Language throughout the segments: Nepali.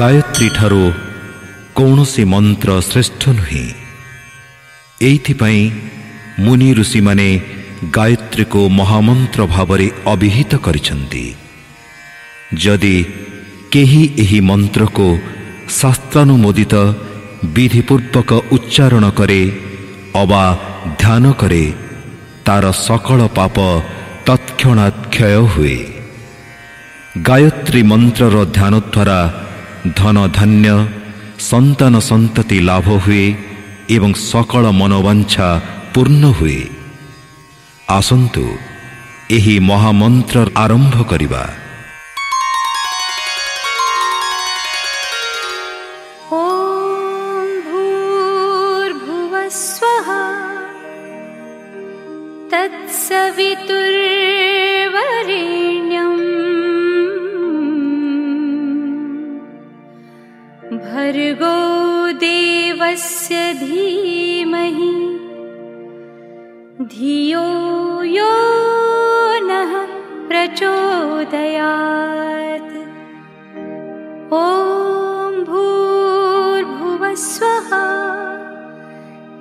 गायत्री ठरौ कोनोसे मंत्र श्रेष्ठ नहि एथिपई मुनी ऋषि माने गायत्री को महामंत्र भाबरे अभिहित करिसन्ती जदि केही एही मंत्र को शास्त्र अनुमोदित विधि उच्चारण करे अबा ଧ୍ୟାନ କରେ ତାର ସକଳ ପାପ ତତ୍କ୍ଷଣାତ୍ କ୍ଷୟ ହୁଏ ଗାୟତ୍ରୀ ମନ୍ତ୍ରର ଧ୍ୟାନ ଦ୍ୱାରା ଧନ ଧନ୍ୟ ସନ୍ତାନ ସନ୍ତତି ଲାଭ ହୁଏ ଏବଂ ସକଳ ମନୋବାଞ୍ଛା ପୂର୍ଣ୍ଣ ହୁଏ ଆସନ୍ତୁ ଏହି ମହାମନ୍ତ୍ର ଆରମ୍ଭ କରିବା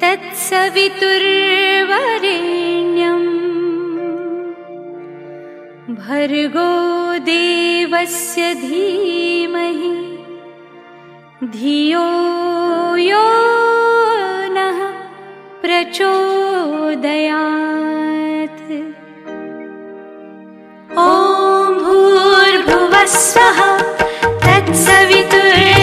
तत्सवितुर्वरेण्यम् भर्गो देवस्य धीमहि धियो यो नः प्रचोदयात् ॐ भूर्भुवस्वः तत्सवितुर्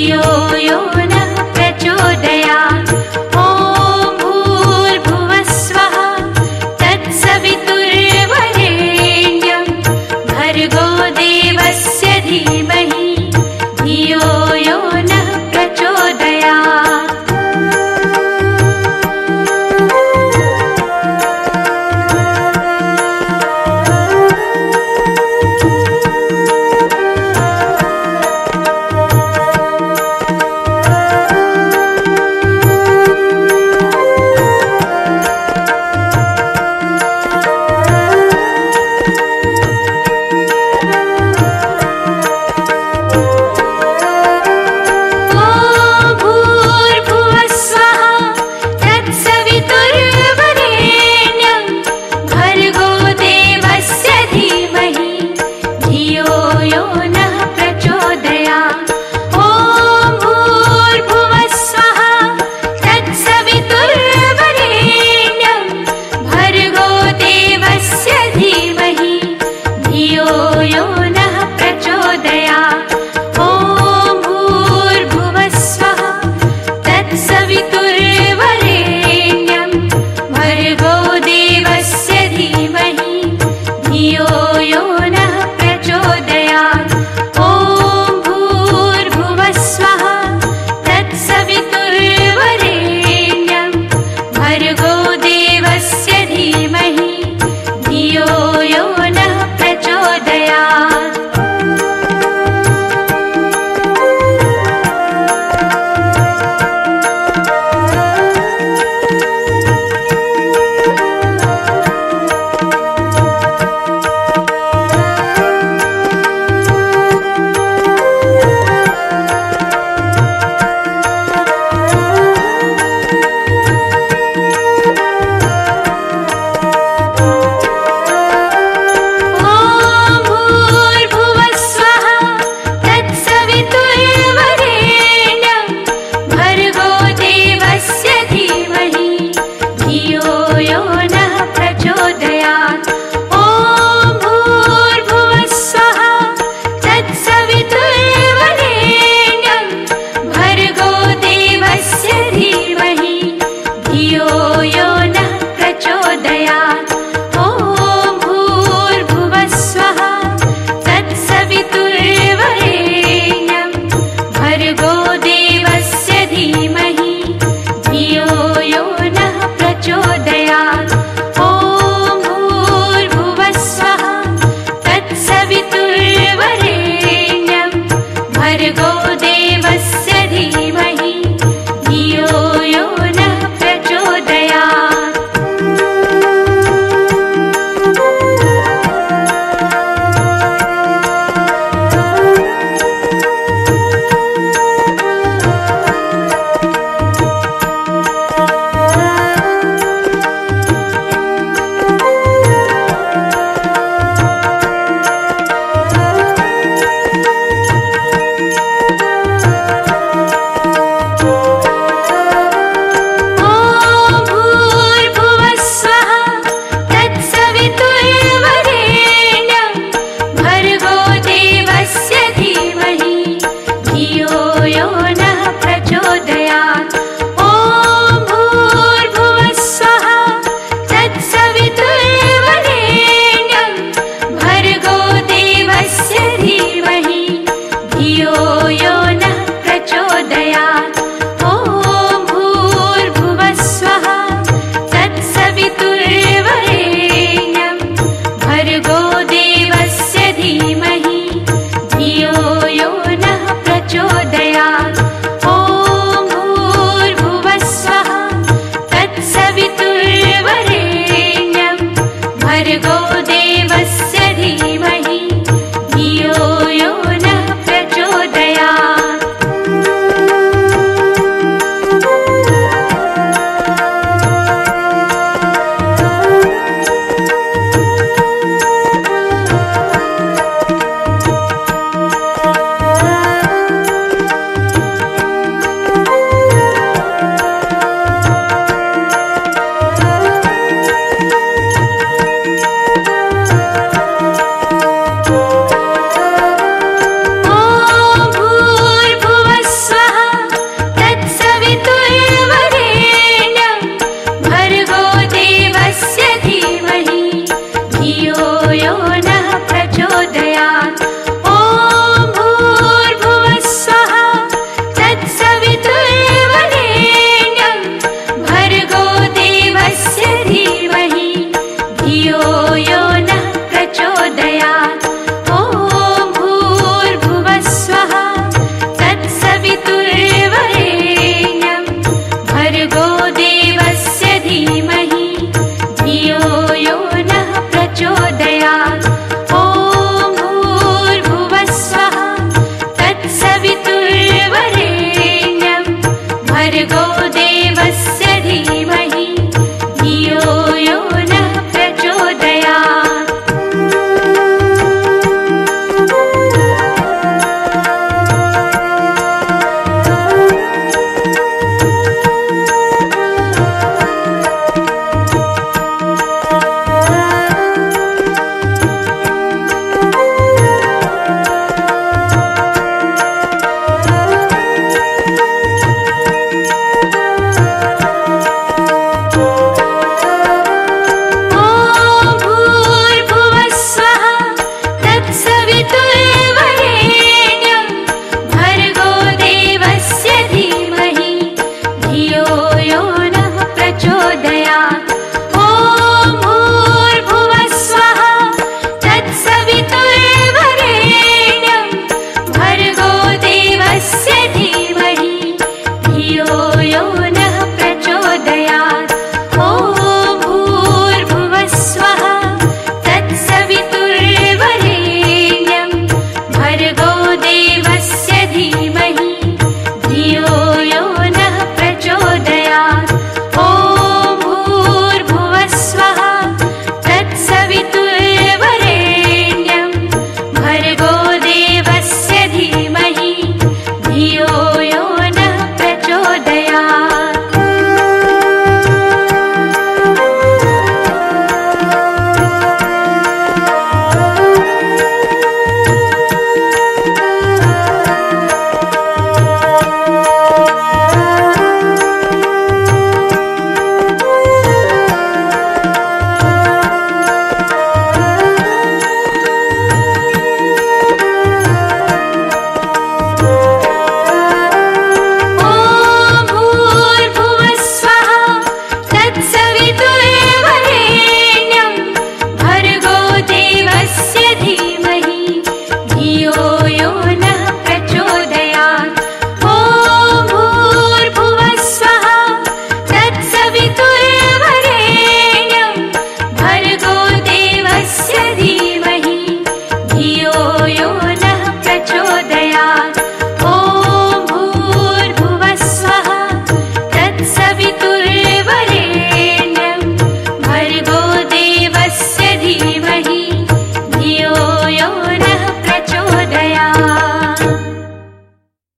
you